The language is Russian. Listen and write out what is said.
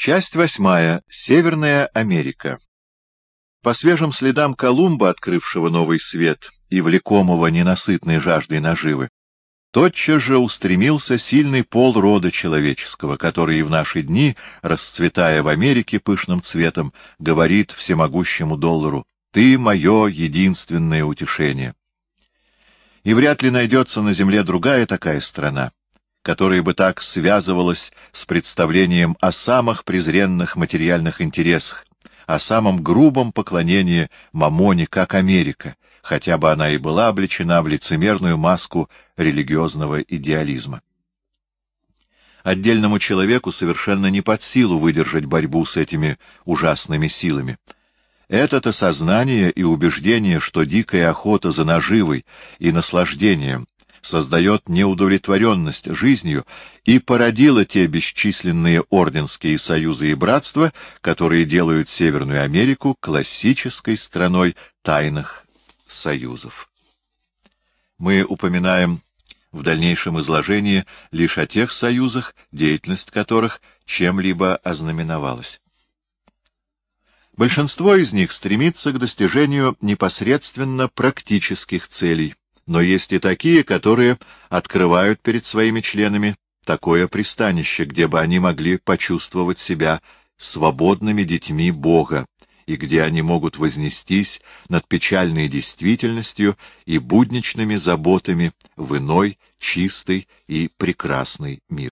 Часть восьмая. Северная Америка. По свежим следам Колумба, открывшего новый свет и влекомого ненасытной жаждой наживы, тотчас же устремился сильный пол рода человеческого, который и в наши дни, расцветая в Америке пышным цветом, говорит всемогущему доллару «Ты мое единственное утешение». И вряд ли найдется на земле другая такая страна, которая бы так связывалась с представлением о самых презренных материальных интересах, о самом грубом поклонении мамоне, как Америка, хотя бы она и была облечена в лицемерную маску религиозного идеализма. Отдельному человеку совершенно не под силу выдержать борьбу с этими ужасными силами. Это-то сознание и убеждение, что дикая охота за наживой и наслаждением создает неудовлетворенность жизнью и породила те бесчисленные орденские союзы и братства, которые делают Северную Америку классической страной тайных союзов. Мы упоминаем в дальнейшем изложении лишь о тех союзах, деятельность которых чем-либо ознаменовалась. Большинство из них стремится к достижению непосредственно практических целей, но есть и такие, которые открывают перед своими членами такое пристанище, где бы они могли почувствовать себя свободными детьми Бога, и где они могут вознестись над печальной действительностью и будничными заботами в иной, чистый и прекрасный мир.